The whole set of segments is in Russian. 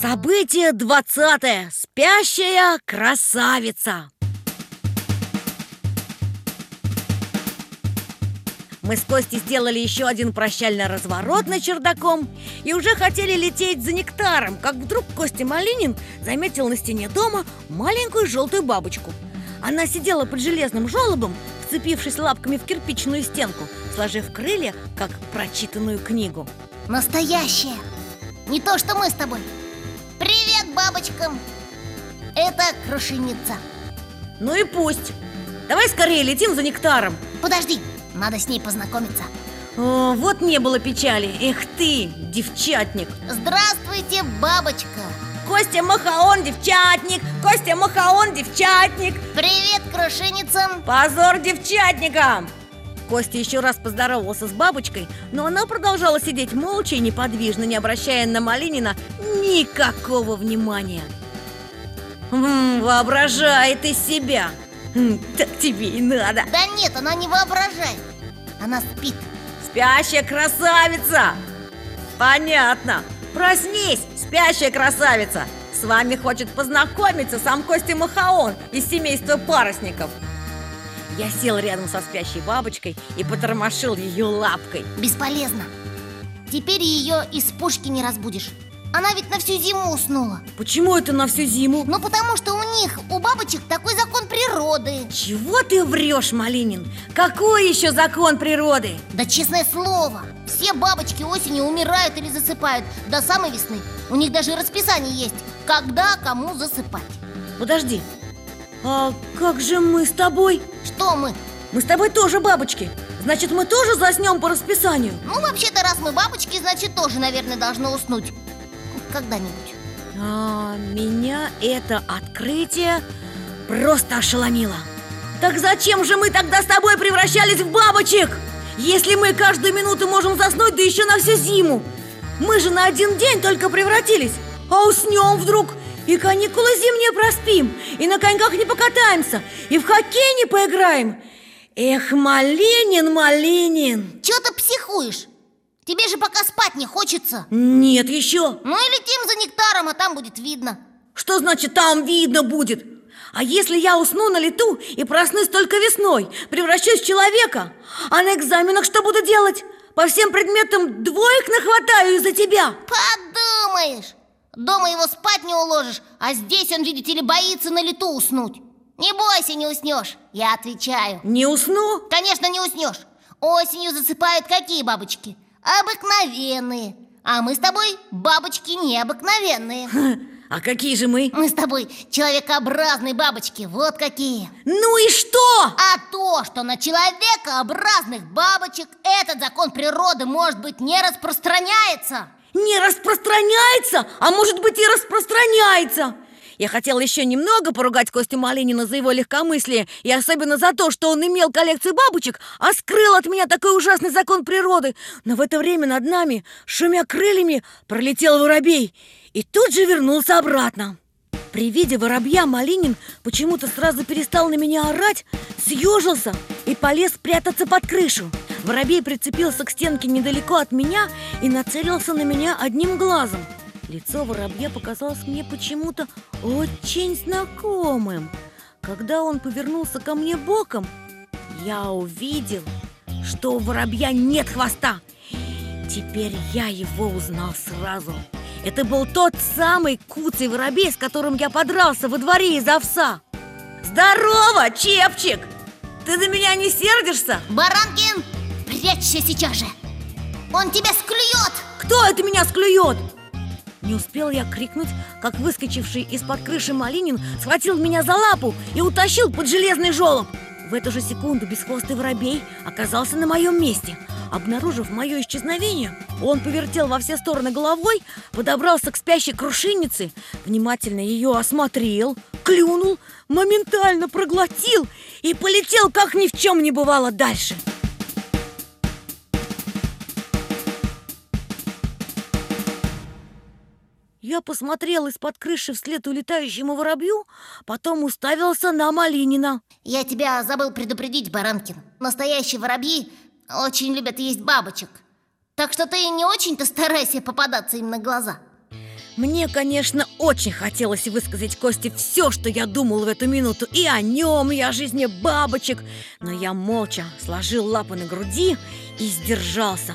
Событие 20 Спящая красавица. Мы с Костей сделали еще один прощальный разворот на чердаком И уже хотели лететь за нектаром Как вдруг Костя Малинин заметил на стене дома маленькую желтую бабочку. Она сидела под железным желобом, вцепившись лапками в кирпичную стенку Сложив крылья, как прочитанную книгу. Настоящая Не то, что мы с тобой бабочкам. Это крушеница. Ну и пусть. Давай скорее летим за нектаром. Подожди, надо с ней познакомиться. О, вот не было печали. Эх ты, девчатник. Здравствуйте, бабочка. Костя Махаон, девчатник. Костя Махаон, девчатник. Привет, крушеница Позор девчатникам! Костя еще раз поздоровался с бабочкой, но она продолжала сидеть молча и неподвижно, не обращая на Малинина никакого внимания. М, воображает из себя. М, Так тебе и надо. Да нет, она не воображает Она спит Спящая красавица! Понятно. Проснись, спящая красавица! С вами хочет познакомиться сам Костя Махаон из семейства парусников. Я сел рядом со спящей бабочкой и потормошил ее лапкой. Бесполезно Теперь ее из пушки не разбудишь Она ведь на всю зиму уснула Почему это на всю зиму? Ну потому что у них, у бабочек такой закон природы Чего ты врешь, Малинин? Какой еще закон природы? Да честное слово Все бабочки осенью умирают или засыпают До самой весны У них даже расписание есть Когда кому засыпать Подожди, а как же мы с тобой? Что мы? Мы с тобой тоже бабочки Значит, мы тоже заснем по расписанию? Ну, вообще-то, раз мы бабочки, значит, тоже, наверное, должны уснуть Когда-нибудь А, меня это открытие просто ошеломило Так зачем же мы тогда с тобой превращались в бабочек? Если мы каждую минуту можем заснуть, да еще на всю зиму Мы же на один день только превратились А уснем вдруг и каникулы зимние проспим И на коньках не покатаемся И в хоккей не поиграем Эх, Малинин, Малинин Чего ты психуешь? Тебе же пока спать не хочется Нет еще Ну и летим за нектаром, а там будет видно Что значит там видно будет? А если я усну на лету и проснусь только весной, превращусь в человека? А на экзаменах что буду делать? По всем предметам двоек нахватаю из-за тебя Подумаешь Дома его спать не уложишь А здесь он, видите ли, боится на лету уснуть Не бойся, не уснешь Я отвечаю Не усну? Конечно, не уснешь Осенью засыпают какие бабочки? Обыкновенные А мы с тобой бабочки необыкновенные А какие же мы? Мы с тобой человекообразные бабочки Вот какие Ну и что? А то, что на человекообразных бабочек Этот закон природы, может быть, не распространяется Не распространяется, а может быть и распространяется. Я хотела еще немного поругать Костю Малинина за его легкомыслие И особенно за то, что он имел коллекцию бабочек А скрыл от меня такой ужасный закон природы. Но в это время над нами, шумя крыльями, пролетел воробей И тут же вернулся обратно. При виде воробья Малинин почему-то сразу перестал на меня орать Съежился и полез прятаться под крышу Воробей прицепился к стенке недалеко от меня и нацелился на меня одним глазом Лицо воробья показалось мне почему-то очень знакомым. Когда он повернулся ко мне боком, я увидел, что у воробья нет хвоста. Теперь я его узнал сразу. Это был тот самый куцый воробей, с которым я подрался во дворе из овса. Здорово, Чепчик! Ты на меня не сердишься? Баранкин, прячься сейчас же Он тебя склюет Кто это меня склюет? Не успел я крикнуть, как выскочивший из-под крыши Малинин схватил меня за лапу и утащил под железный жолоб. В эту же секунду бесхвостый воробей оказался на моем месте. Обнаружив мое исчезновение, он повертел во все стороны головой, подобрался к спящей крушиннице, внимательно ее осмотрел, клюнул, моментально проглотил и полетел, как ни в чем не бывало, дальше. Я посмотрел из-под крыши вслед улетающему воробью, потом уставился на Малинина. Я тебя забыл предупредить, Баранкин. Настоящие воробьи очень любят есть бабочек. Так что ты не очень-то старайся попадаться им на глаза. Мне, конечно, очень хотелось высказать Косте все, что я думал в эту минуту И о нем, и о жизни бабочек. Но я молча сложил лапы на груди и сдержался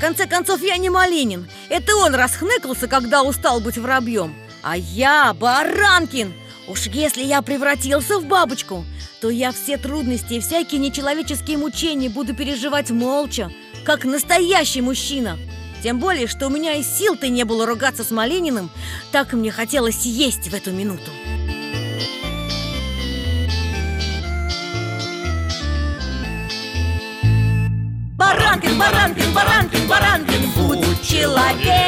В конце концов, я не Малинин. Это он расхныкался, когда устал быть воробьем А я Баранкин. Уж если я превратился в бабочку То я все трудности и всякие нечеловеческие мучения буду переживать молча Как настоящий мужчина. Тем более, что у меня и сил-то не было ругаться с Малининым Так мне хотелось есть в эту минуту. Баранкин, Баранкин, Баранкин, feel like it.